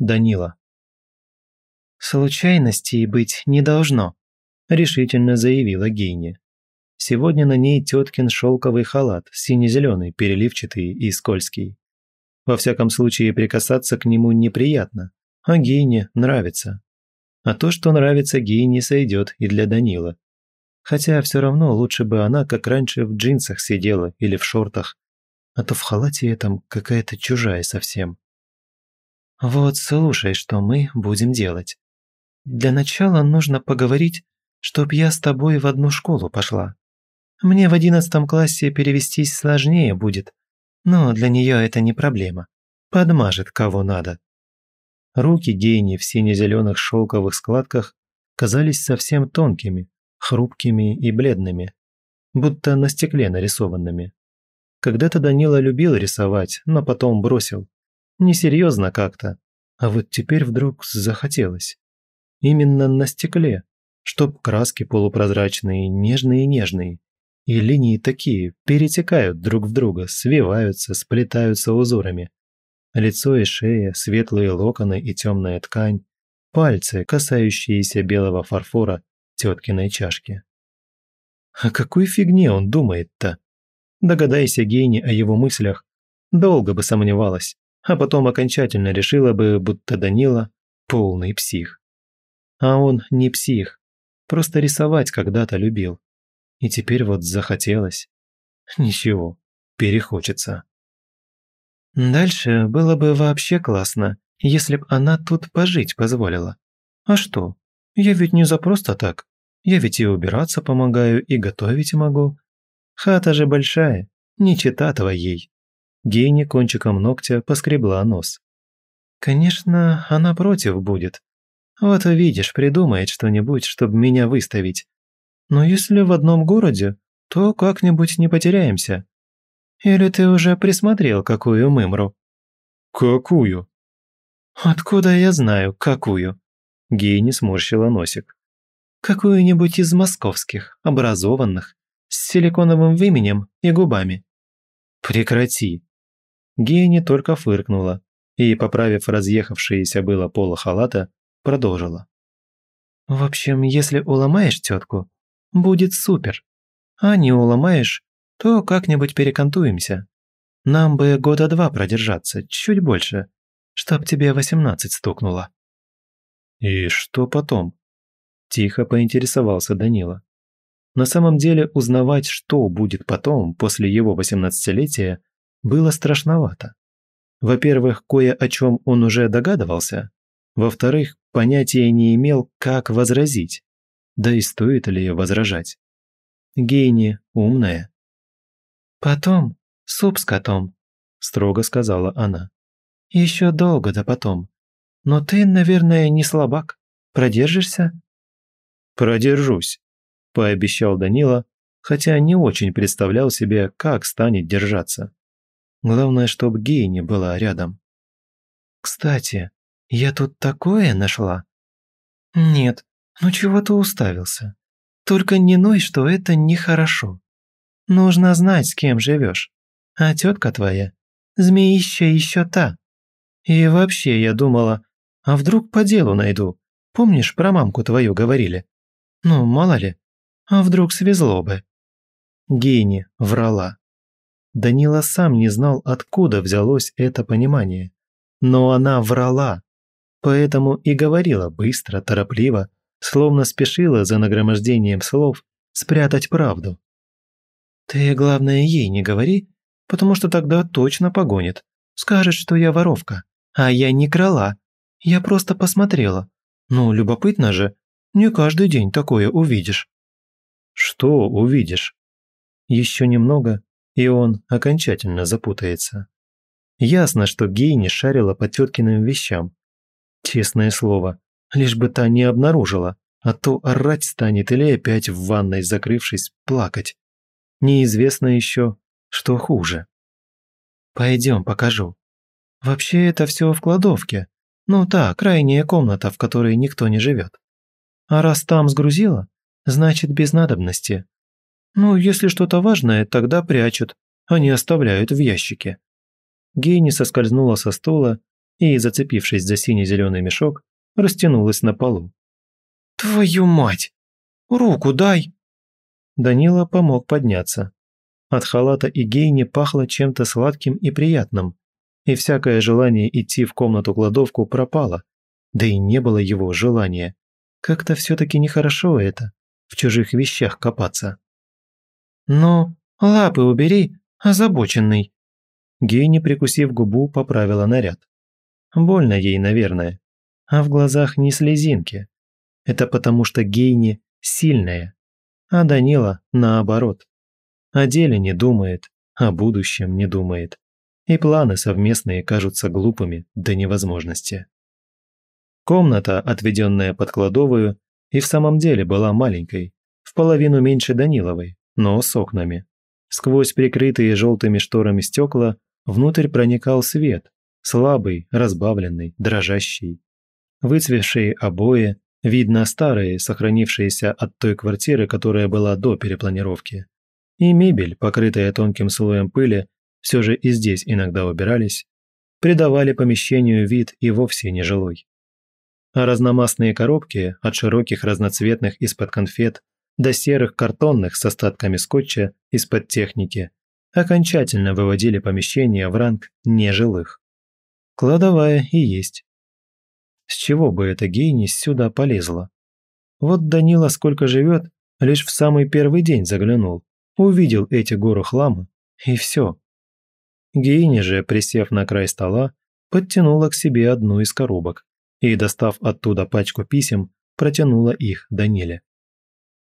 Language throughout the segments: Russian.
Данила. «Случайностей быть не должно», – решительно заявила Гейни. Сегодня на ней теткин шелковый халат, сине-зеленый, переливчатый и скользкий. Во всяком случае, прикасаться к нему неприятно, а Гейне нравится. А то, что нравится Гейне, сойдет и для Данила. Хотя все равно лучше бы она, как раньше, в джинсах сидела или в шортах. А то в халате этом какая-то чужая совсем. Вот слушай, что мы будем делать. Для начала нужно поговорить, чтоб я с тобой в одну школу пошла. Мне в одиннадцатом классе перевестись сложнее будет, но для нее это не проблема. Подмажет кого надо. Руки Гейни в сине-зеленых шелковых складках казались совсем тонкими, хрупкими и бледными, будто на стекле нарисованными. Когда-то Данила любил рисовать, но потом бросил. Несерьезно как-то. А вот теперь вдруг захотелось. Именно на стекле, чтоб краски полупрозрачные, нежные-нежные. И линии такие, перетекают друг в друга, свиваются, сплетаются узорами. Лицо и шея, светлые локоны и темная ткань, пальцы, касающиеся белого фарфора теткиной чашки. О какой фигне он думает-то? Догадайся гений о его мыслях, долго бы сомневалась а потом окончательно решила бы, будто Данила – полный псих. А он не псих, просто рисовать когда-то любил. И теперь вот захотелось. Ничего, перехочется. Дальше было бы вообще классно, если б она тут пожить позволила. А что? Я ведь не за просто так. Я ведь и убираться помогаю, и готовить могу. Хата же большая, не чита твоей. Гейни кончиком ногтя поскребла нос. «Конечно, она против будет. Вот увидишь, придумает что-нибудь, чтобы меня выставить. Но если в одном городе, то как-нибудь не потеряемся. Или ты уже присмотрел какую мымру?» «Какую?» «Откуда я знаю, какую?» Гейни сморщила носик. «Какую-нибудь из московских, образованных, с силиконовым вименем и губами». «Прекрати!» Гейни только фыркнула и, поправив разъехавшееся было поло халата, продолжила. «В общем, если уломаешь тетку, будет супер. А не уломаешь, то как-нибудь перекантуемся. Нам бы года два продержаться, чуть больше, чтоб тебе восемнадцать стукнуло». «И что потом?» – тихо поинтересовался Данила. На самом деле узнавать, что будет потом, после его восемнадцатилетия, было страшновато. Во-первых, кое о чем он уже догадывался. Во-вторых, понятия не имел, как возразить. Да и стоит ли возражать. Гейни умная. «Потом суп с котом», – строго сказала она. «Еще долго до потом. Но ты, наверное, не слабак. Продержишься?» «Продержусь», – пообещал Данила, хотя не очень представлял себе, как станет держаться. Главное, чтоб Гей не была рядом. «Кстати, я тут такое нашла?» «Нет, ну чего ты уставился? Только не ной, что это нехорошо. Нужно знать, с кем живешь. А тетка твоя, змеища еще та. И вообще я думала, а вдруг по делу найду? Помнишь, про мамку твою говорили? Ну, мало ли, а вдруг свезло бы». Гейни врала. Данила сам не знал, откуда взялось это понимание. Но она врала. Поэтому и говорила быстро, торопливо, словно спешила за нагромождением слов спрятать правду. «Ты, главное, ей не говори, потому что тогда точно погонит. Скажет, что я воровка. А я не крала. Я просто посмотрела. Ну, любопытно же. Не каждый день такое увидишь». «Что увидишь?» Еще немного, и он окончательно запутается. Ясно, что гей не шарила по теткиным вещам. Честное слово, лишь бы та не обнаружила, а то орать станет или опять в ванной, закрывшись, плакать. Неизвестно еще, что хуже. Пойдем, покажу. Вообще это все в кладовке. Ну та, крайняя комната, в которой никто не живет. А раз там сгрузила, значит без надобности. Ну, если что-то важное, тогда прячут, а не оставляют в ящике. Гейни соскользнула со стула и, зацепившись за синий-зеленый мешок, растянулась на полу. «Твою мать! Руку дай!» Данила помог подняться. От халата и гейни пахло чем-то сладким и приятным, и всякое желание идти в комнату-кладовку пропало, да и не было его желания. Как-то все-таки нехорошо это, в чужих вещах копаться. «Ну, лапы убери, озабоченный». Гейни, прикусив губу, поправила наряд. Больно ей, наверное. А в глазах не слезинки. Это потому что Гейни сильная, а Данила наоборот. О деле не думает, о будущем не думает. И планы совместные кажутся глупыми до невозможности. Комната, отведенная под кладовую, и в самом деле была маленькой, в половину меньше Даниловой но с окнами. Сквозь прикрытые желтыми шторами стекла внутрь проникал свет, слабый, разбавленный, дрожащий. Выцвевшие обои, видно старые, сохранившиеся от той квартиры, которая была до перепланировки. И мебель, покрытая тонким слоем пыли, все же и здесь иногда убирались, придавали помещению вид и вовсе нежилой. А разномастные коробки от широких разноцветных из-под конфет до серых картонных с остатками скотча из-под техники, окончательно выводили помещение в ранг нежилых. Кладовая и есть. С чего бы эта гейнис сюда полезла? Вот Данила сколько живет, лишь в самый первый день заглянул, увидел эти горы хлама, и все. Гейни же, присев на край стола, подтянула к себе одну из коробок и, достав оттуда пачку писем, протянула их Даниле.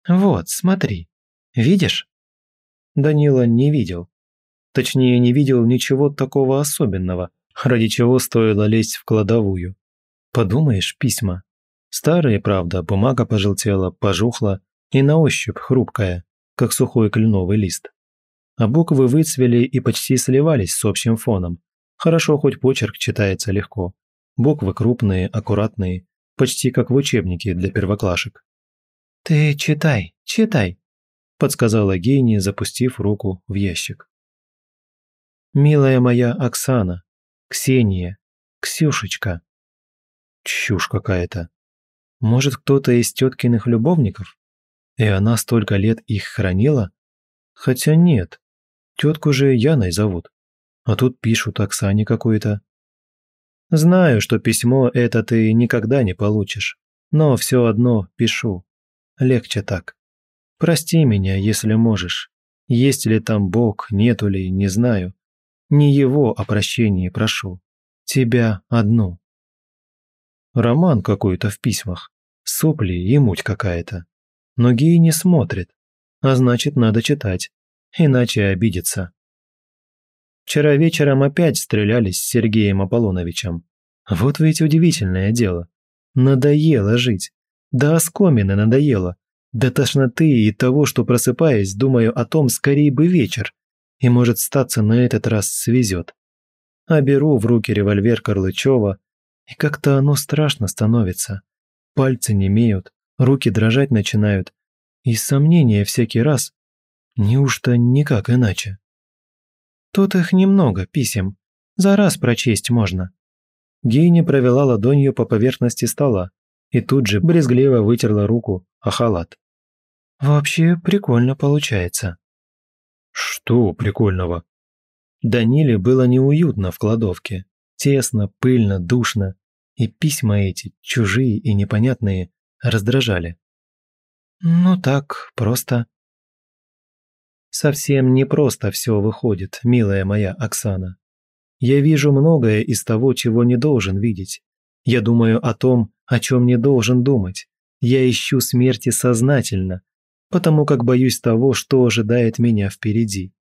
«Вот, смотри. Видишь?» Данила не видел. Точнее, не видел ничего такого особенного, ради чего стоило лезть в кладовую. Подумаешь, письма. Старые, правда, бумага пожелтела, пожухла и на ощупь хрупкая, как сухой кленовый лист. А буквы выцвели и почти сливались с общим фоном. Хорошо, хоть почерк читается легко. Буквы крупные, аккуратные, почти как в учебнике для первоклашек. «Ты читай, читай», – подсказала Гейни, запустив руку в ящик. «Милая моя Оксана, Ксения, Ксюшечка». Чушь какая-то. Может, кто-то из теткиных любовников? И она столько лет их хранила? Хотя нет, тетку же Яной зовут. А тут пишут Оксане какой-то. Знаю, что письмо это ты никогда не получишь, но все одно пишу. Легче так. Прости меня, если можешь. Есть ли там Бог, нету ли, не знаю. Не его о прощении прошу. Тебя одну. Роман какой-то в письмах. Сопли и муть какая-то. Но Гей не смотрит. А значит, надо читать. Иначе обидится. Вчера вечером опять стрелялись с Сергеем Аполлоновичем. Вот ведь удивительное дело. Надоело жить. До оскомины надоело. До тошноты и того, что просыпаясь, думаю о том, скорее бы вечер. И может статься на этот раз свезет. А беру в руки револьвер Карлычева, и как-то оно страшно становится. Пальцы не имеют, руки дрожать начинают. И сомнения всякий раз. Неужто никак иначе? Тут их немного, писем. За раз прочесть можно. Гейни провела ладонью по поверхности стола, и тут же брезгливо вытерла руку о халат. «Вообще прикольно получается». «Что прикольного?» Даниле было неуютно в кладовке. Тесно, пыльно, душно. И письма эти, чужие и непонятные, раздражали. «Ну так, просто». «Совсем не просто все выходит, милая моя Оксана. Я вижу многое из того, чего не должен видеть. Я думаю о том, о чем не должен думать. Я ищу смерти сознательно, потому как боюсь того, что ожидает меня впереди.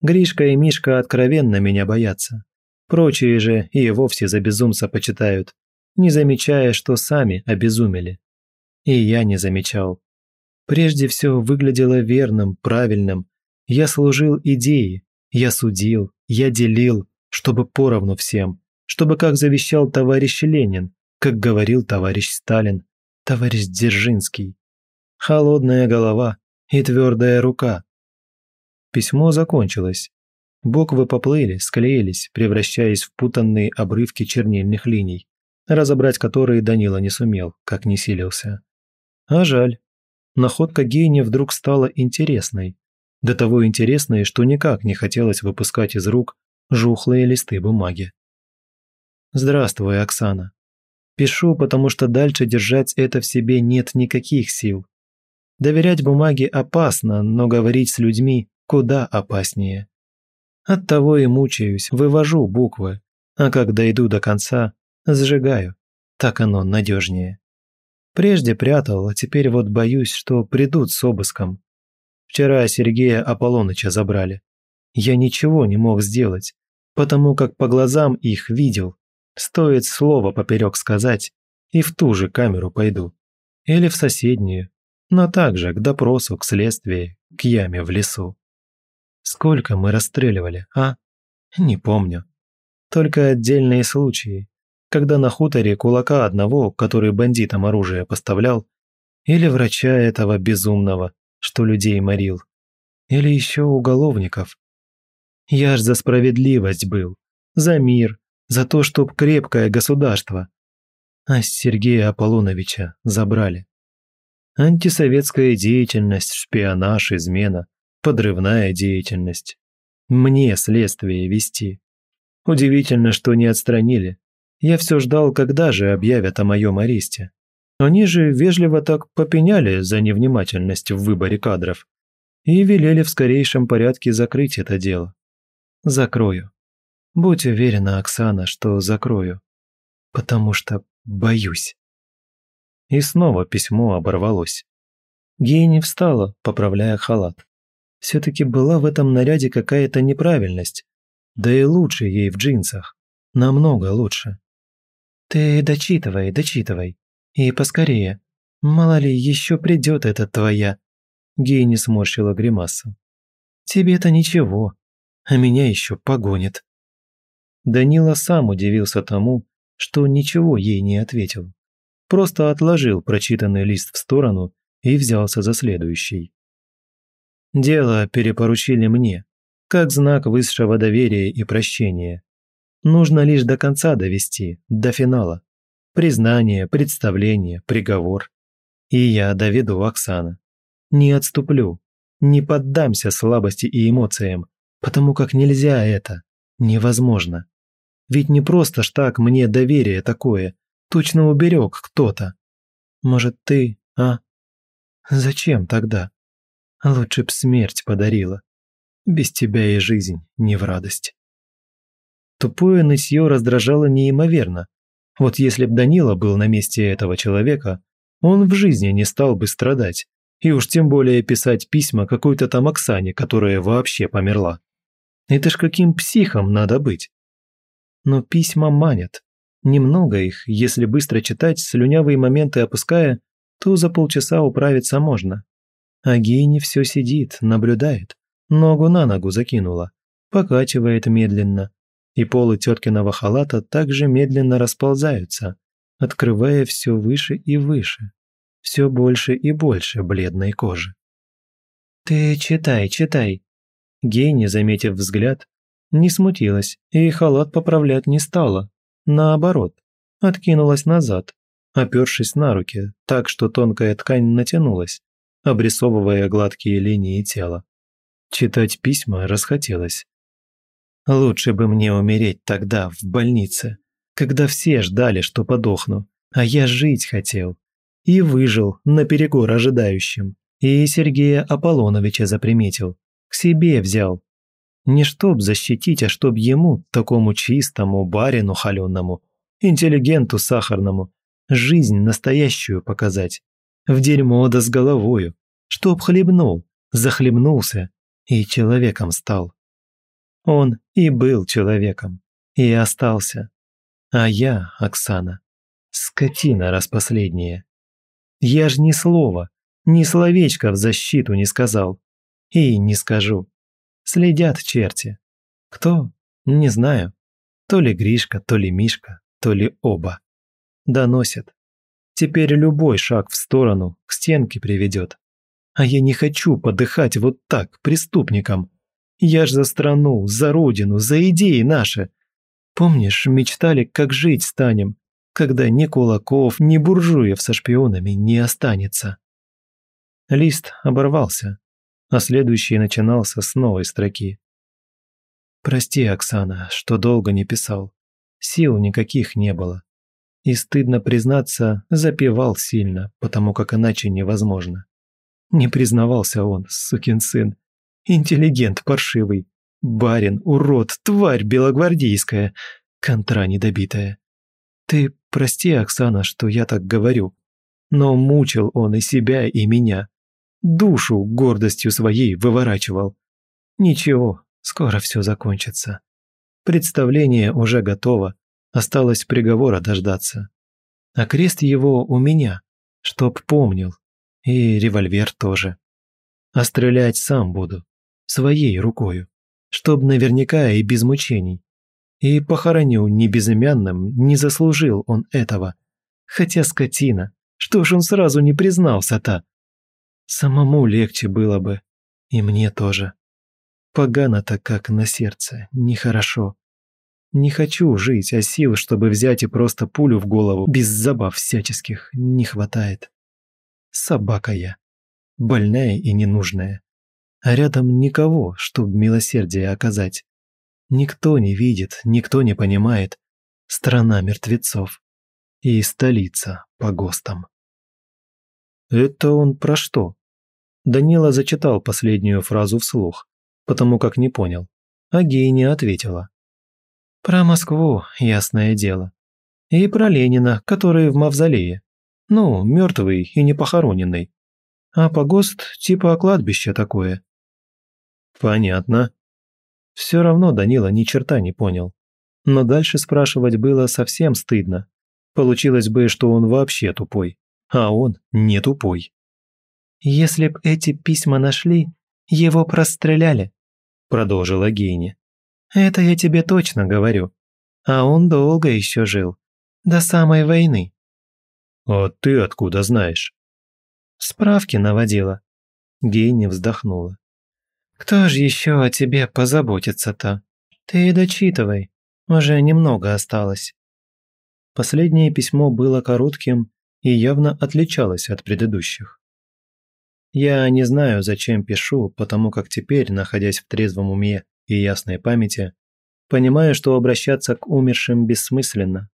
Гришка и Мишка откровенно меня боятся. Прочие же и вовсе за безумца почитают, не замечая, что сами обезумели. И я не замечал. Прежде все выглядело верным, правильным. Я служил идее, я судил, я делил, чтобы поровну всем, чтобы, как завещал товарищ Ленин, как говорил товарищ Сталин, товарищ Дзержинский. Холодная голова и твердая рука. Письмо закончилось. Буквы поплыли, склеились, превращаясь в путанные обрывки чернильных линий, разобрать которые Данила не сумел, как не силился. А жаль. Находка гения вдруг стала интересной. До того интересной, что никак не хотелось выпускать из рук жухлые листы бумаги. «Здравствуй, Оксана», Пишу, потому что дальше держать это в себе нет никаких сил. Доверять бумаге опасно, но говорить с людьми куда опаснее. Оттого и мучаюсь, вывожу буквы, а как дойду до конца, сжигаю. Так оно надежнее. Прежде прятал, а теперь вот боюсь, что придут с обыском. Вчера Сергея Аполлоныча забрали. Я ничего не мог сделать, потому как по глазам их видел, Стоит слово поперек сказать, и в ту же камеру пойду. Или в соседнюю, но также к допросу, к следствию, к яме в лесу. Сколько мы расстреливали, а? Не помню. Только отдельные случаи, когда на хуторе кулака одного, который бандитам оружие поставлял, или врача этого безумного, что людей морил, или еще уголовников. Я ж за справедливость был, за мир, за то, чтоб крепкое государство. А Сергея Аполлоновича забрали. Антисоветская деятельность, шпионаж, измена, подрывная деятельность. Мне следствие вести. Удивительно, что не отстранили. Я все ждал, когда же объявят о моем аресте. Они же вежливо так попеняли за невнимательность в выборе кадров и велели в скорейшем порядке закрыть это дело. Закрою. Будь уверена, Оксана, что закрою. Потому что боюсь. И снова письмо оборвалось. Гея не встала, поправляя халат. Все-таки была в этом наряде какая-то неправильность. Да и лучше ей в джинсах. Намного лучше. «Ты дочитывай, дочитывай. И поскорее. Мало ли, еще придет эта твоя...» Гей не сморщила гримасу. «Тебе-то ничего, а меня еще погонит». Данила сам удивился тому, что ничего ей не ответил. Просто отложил прочитанный лист в сторону и взялся за следующий. «Дело перепоручили мне, как знак высшего доверия и прощения. Нужно лишь до конца довести, до финала. Признание, представление, приговор. И я доведу Оксана. Не отступлю, не поддамся слабости и эмоциям, потому как нельзя это, невозможно». Ведь не просто ж так мне доверие такое. Точно уберег кто-то. Может, ты, а? Зачем тогда? Лучше б смерть подарила. Без тебя и жизнь не в радость. Тупое нытье раздражало неимоверно. Вот если б Данила был на месте этого человека, он в жизни не стал бы страдать, и уж тем более писать письма какой-то там Оксане, которая вообще померла. Это ж каким психом надо быть? но письма манят. Немного их, если быстро читать, слюнявые моменты опуская, то за полчаса управиться можно. А Гейни все сидит, наблюдает, ногу на ногу закинула, покачивает медленно, и полы теткиного халата также медленно расползаются, открывая все выше и выше, все больше и больше бледной кожи. «Ты читай, читай!» Гейни, заметив взгляд, не смутилась и халат поправлять не стала. Наоборот, откинулась назад, опершись на руки, так что тонкая ткань натянулась, обрисовывая гладкие линии тела. Читать письма расхотелось. Лучше бы мне умереть тогда, в больнице, когда все ждали, что подохну, а я жить хотел. И выжил наперекор ожидающим. И Сергея Аполлоновича заприметил. К себе взял, не чтоб защитить, а чтоб ему, такому чистому, барину холеному, интеллигенту сахарному, жизнь настоящую показать. В дерьмо да с головою, чтоб хлебнул, захлебнулся и человеком стал. Он и был человеком, и остался. А я, Оксана, скотина распоследняя. Я ж ни слова, ни словечка в защиту не сказал. И не скажу. Следят черти. Кто? Не знаю. То ли Гришка, то ли Мишка, то ли оба. Доносят. Теперь любой шаг в сторону к стенке приведет. А я не хочу подыхать вот так преступникам. Я ж за страну, за родину, за идеи наши. Помнишь, мечтали, как жить станем, когда ни кулаков, ни буржуев со шпионами не останется. Лист оборвался а следующий начинался с новой строки. «Прости, Оксана, что долго не писал. Сил никаких не было. И, стыдно признаться, запевал сильно, потому как иначе невозможно. Не признавался он, сукин сын. Интеллигент паршивый. Барин, урод, тварь белогвардейская, контра недобитая. Ты прости, Оксана, что я так говорю. Но мучил он и себя, и меня душу гордостью своей выворачивал. Ничего, скоро все закончится. Представление уже готово, осталось приговора дождаться. А крест его у меня, чтоб помнил, и револьвер тоже. А стрелять сам буду, своей рукою, чтоб наверняка и без мучений. И похороню не безымянным, не заслужил он этого. Хотя скотина, что ж он сразу не признался-то? Самому легче было бы. И мне тоже. Погано-то как на сердце, нехорошо. Не хочу жить, а сил, чтобы взять и просто пулю в голову, без забав всяческих, не хватает. Собака я. Больная и ненужная. А рядом никого, чтобы милосердие оказать. Никто не видит, никто не понимает. Страна мертвецов. И столица по ГОСТам. Это он про что? Данила зачитал последнюю фразу вслух, потому как не понял. А гения ответила. Про Москву, ясное дело. И про Ленина, который в мавзолее. Ну, мертвый и не похороненный. А погост типа кладбище такое. Понятно. Все равно Данила ни черта не понял. Но дальше спрашивать было совсем стыдно. Получилось бы, что он вообще тупой а он не тупой. «Если б эти письма нашли, его простреляли», – продолжила Гейни. «Это я тебе точно говорю. А он долго еще жил, до самой войны». «А ты откуда знаешь?» «Справки наводила». Гейни вздохнула. «Кто ж еще о тебе позаботится-то? Ты и дочитывай, уже немного осталось». Последнее письмо было коротким и явно отличалась от предыдущих. Я не знаю, зачем пишу, потому как теперь, находясь в трезвом уме и ясной памяти, понимаю, что обращаться к умершим бессмысленно.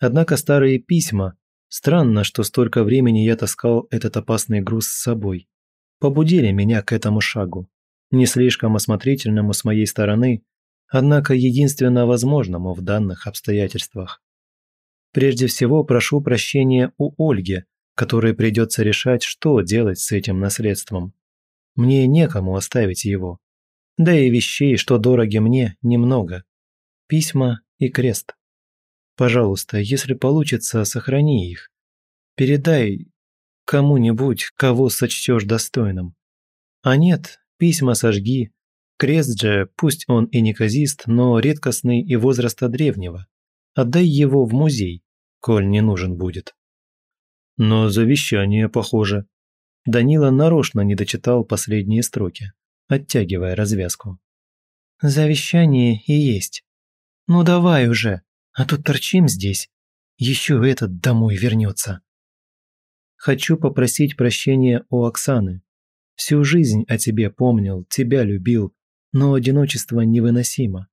Однако старые письма, странно, что столько времени я таскал этот опасный груз с собой, побудили меня к этому шагу, не слишком осмотрительному с моей стороны, однако единственно возможному в данных обстоятельствах. Прежде всего прошу прощения у Ольги, которой придется решать, что делать с этим наследством. Мне некому оставить его. Да и вещей, что дороги мне, немного. Письма и крест. Пожалуйста, если получится, сохрани их. Передай кому-нибудь, кого сочтешь достойным. А нет, письма сожги. Крест же, пусть он и неказист, но редкостный и возраста древнего. Отдай его в музей коль не нужен будет. Но завещание, похоже. Данила нарочно не дочитал последние строки, оттягивая развязку. «Завещание и есть. Ну давай уже, а тут торчим здесь. Еще этот домой вернется». «Хочу попросить прощения у Оксаны. Всю жизнь о тебе помнил, тебя любил, но одиночество невыносимо.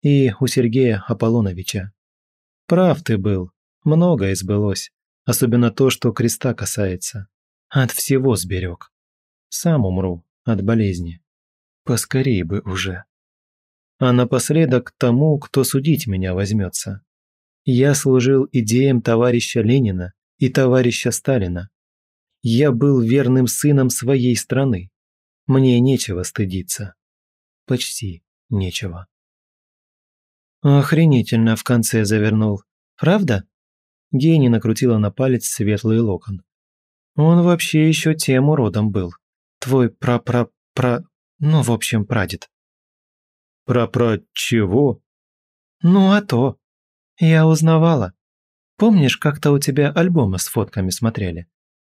И у Сергея Аполлоновича. Прав ты был, Многое сбылось, особенно то, что креста касается. От всего сберег. Сам умру от болезни. Поскорей бы уже. А напоследок тому, кто судить меня возьмется. Я служил идеям товарища Ленина и товарища Сталина. Я был верным сыном своей страны. Мне нечего стыдиться. Почти нечего. Охренительно в конце завернул. Правда? Гейни накрутила на палец светлый локон. «Он вообще еще тем уродом был. Твой пра-пра-пра... Ну, в общем, прадед». «Пра-пра чего?» «Ну, а то. Я узнавала. Помнишь, как-то у тебя альбомы с фотками смотрели?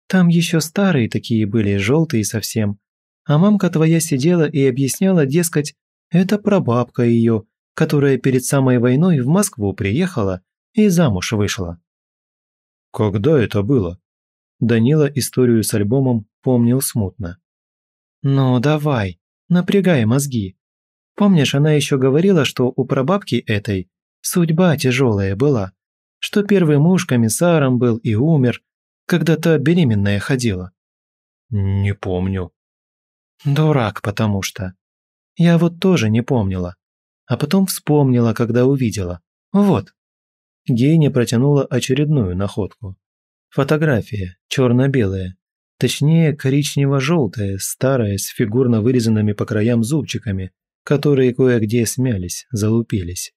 Там еще старые такие были, желтые совсем. А мамка твоя сидела и объясняла, дескать, это прабабка ее, которая перед самой войной в Москву приехала и замуж вышла. Когда это было? Данила историю с альбомом помнил смутно. «Ну давай, напрягай мозги. Помнишь, она еще говорила, что у прабабки этой судьба тяжелая была, что первый муж комиссаром был и умер, когда-то беременная ходила?» «Не помню». «Дурак, потому что. Я вот тоже не помнила. А потом вспомнила, когда увидела. Вот». Гейне протянула очередную находку. Фотография, черно-белая, точнее коричнево-желтая, старая, с фигурно вырезанными по краям зубчиками, которые кое-где смялись, залупились.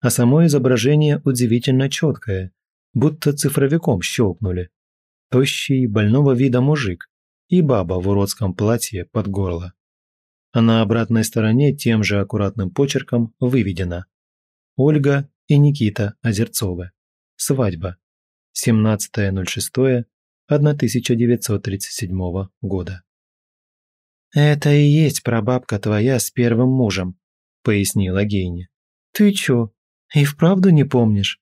А само изображение удивительно четкое, будто цифровиком щелкнули. Тощий, больного вида мужик и баба в уродском платье под горло. А на обратной стороне тем же аккуратным почерком выведено «Ольга и Никита Озерцовы. Свадьба. 17.06.1937 года. «Это и есть прабабка твоя с первым мужем», – пояснила Гейни. «Ты чё, и вправду не помнишь?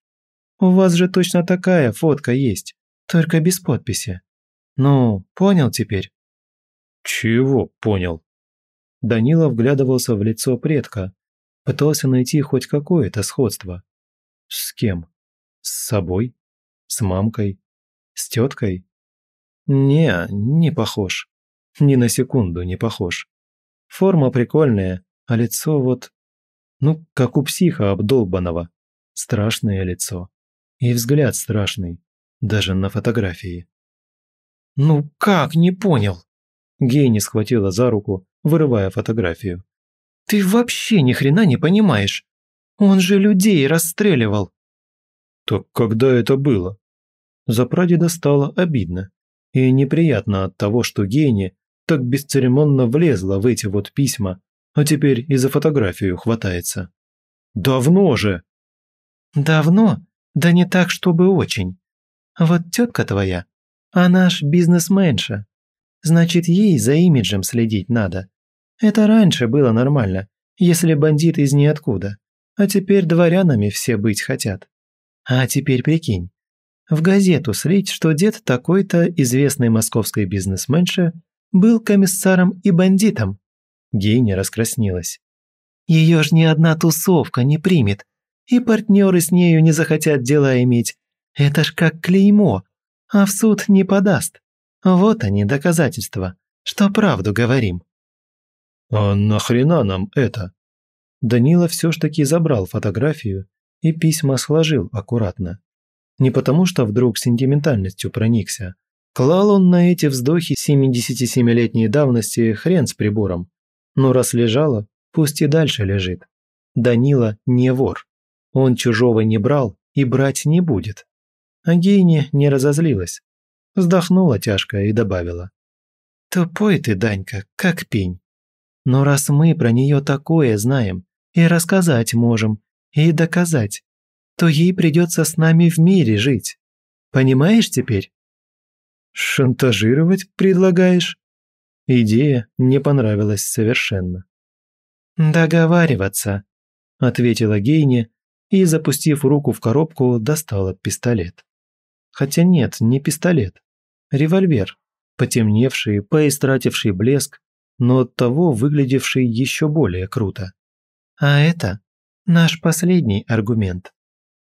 У вас же точно такая фотка есть, только без подписи. Ну, понял теперь?» «Чего понял?» Данила вглядывался в лицо предка, пытался найти хоть какое-то сходство. С кем? С собой? С мамкой? С теткой? Не, не похож. Ни на секунду не похож. Форма прикольная, а лицо вот... Ну, как у психа обдолбанного. Страшное лицо. И взгляд страшный. Даже на фотографии. «Ну как, не понял?» Гейни схватила за руку, вырывая фотографию. «Ты вообще ни хрена не понимаешь. Он же людей расстреливал. Так когда это было? За прадеда стало обидно и неприятно от того, что Гене так бесцеремонно влезла в эти вот письма, а теперь и за фотографию хватается. Давно же! Давно? Да не так, чтобы очень. Вот тетка твоя, она ж бизнесменша. Значит, ей за имиджем следить надо. Это раньше было нормально, если бандит из ниоткуда а теперь дворянами все быть хотят. А теперь прикинь, в газету слить, что дед такой-то известной московской бизнесменши был комиссаром и бандитом. Гейня раскраснилась. Ее ж ни одна тусовка не примет, и партнеры с нею не захотят дела иметь. Это ж как клеймо, а в суд не подаст. Вот они, доказательства, что правду говорим. «А нахрена нам это?» Данила все ж таки забрал фотографию и письма сложил аккуратно. Не потому, что вдруг сентиментальностью проникся. Клал он на эти вздохи 77-летней давности хрен с прибором. Но раз лежало, пусть и дальше лежит. Данила не вор. Он чужого не брал и брать не будет. А Гейни не разозлилась. Вздохнула тяжко и добавила. «Тупой ты, Данька, как пень. Но раз мы про нее такое знаем, и рассказать можем, и доказать, то ей придется с нами в мире жить. Понимаешь теперь?» «Шантажировать предлагаешь?» Идея не понравилась совершенно. «Договариваться», – ответила Гейне и, запустив руку в коробку, достала пистолет. Хотя нет, не пистолет. Револьвер, потемневший, поистративший блеск, но оттого выглядевший еще более круто. А это наш последний аргумент.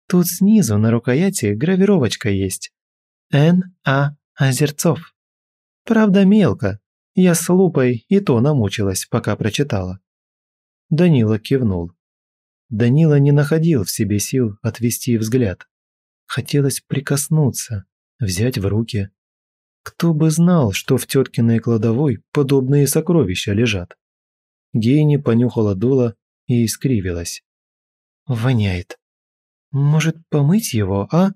Тут снизу на рукояти гравировочка есть. Н.А. Озерцов. Правда, мелко. Я с лупой и то намучилась, пока прочитала. Данила кивнул. Данила не находил в себе сил отвести взгляд. Хотелось прикоснуться, взять в руки. Кто бы знал, что в теткиной кладовой подобные сокровища лежат. Гейни понюхала дуло и искривилась. «Воняет. Может, помыть его, а?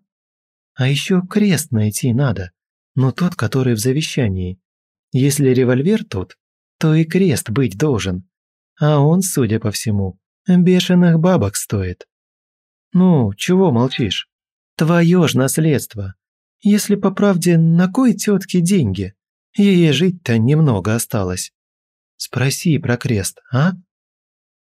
А еще крест найти надо, но тот, который в завещании. Если револьвер тут, то и крест быть должен. А он, судя по всему, бешеных бабок стоит. Ну, чего молчишь? Твое ж наследство. Если по правде, на кой тетке деньги? Ей жить-то немного осталось. Спроси про крест, а?